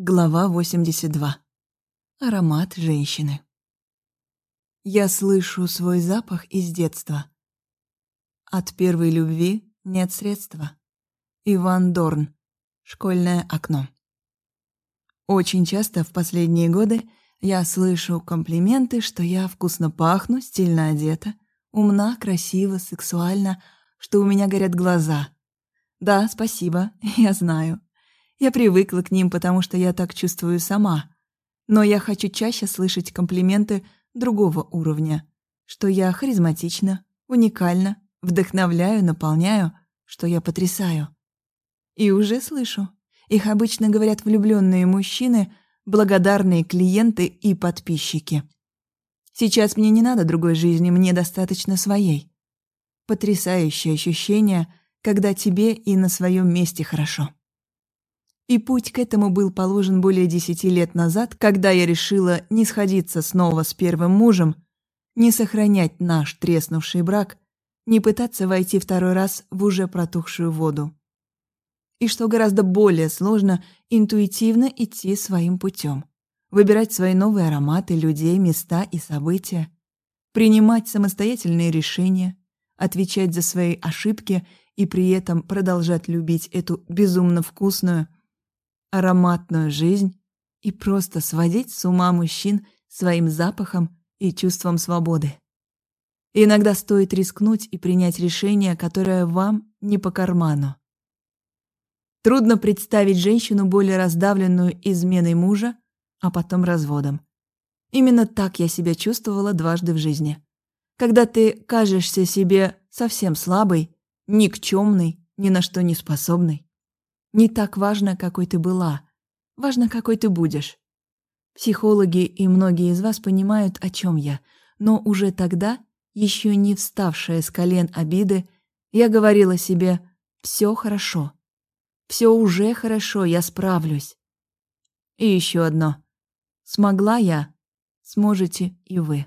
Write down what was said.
Глава 82. Аромат женщины. Я слышу свой запах из детства. От первой любви нет средства. Иван Дорн. Школьное окно. Очень часто в последние годы я слышу комплименты, что я вкусно пахну, стильно одета, умна, красива, сексуальна, что у меня горят глаза. Да, спасибо, я знаю. Я привыкла к ним, потому что я так чувствую сама. Но я хочу чаще слышать комплименты другого уровня. Что я харизматична, уникальна, вдохновляю, наполняю, что я потрясаю. И уже слышу. Их обычно говорят влюбленные мужчины, благодарные клиенты и подписчики. Сейчас мне не надо другой жизни, мне достаточно своей. Потрясающее ощущение, когда тебе и на своем месте хорошо. И путь к этому был положен более десяти лет назад, когда я решила не сходиться снова с первым мужем, не сохранять наш треснувший брак, не пытаться войти второй раз в уже протухшую воду. И что гораздо более сложно, интуитивно идти своим путем, выбирать свои новые ароматы, людей, места и события, принимать самостоятельные решения, отвечать за свои ошибки и при этом продолжать любить эту безумно вкусную, ароматную жизнь и просто сводить с ума мужчин своим запахом и чувством свободы. иногда стоит рискнуть и принять решение, которое вам не по карману. Трудно представить женщину более раздавленную изменой мужа, а потом разводом. Именно так я себя чувствовала дважды в жизни. Когда ты кажешься себе совсем слабой, никчемной, ни на что не способной. Не так важно, какой ты была. Важно, какой ты будешь. Психологи и многие из вас понимают, о чем я. Но уже тогда, еще не вставшая с колен обиды, я говорила себе «все хорошо». «Все уже хорошо, я справлюсь». И еще одно. Смогла я, сможете и вы.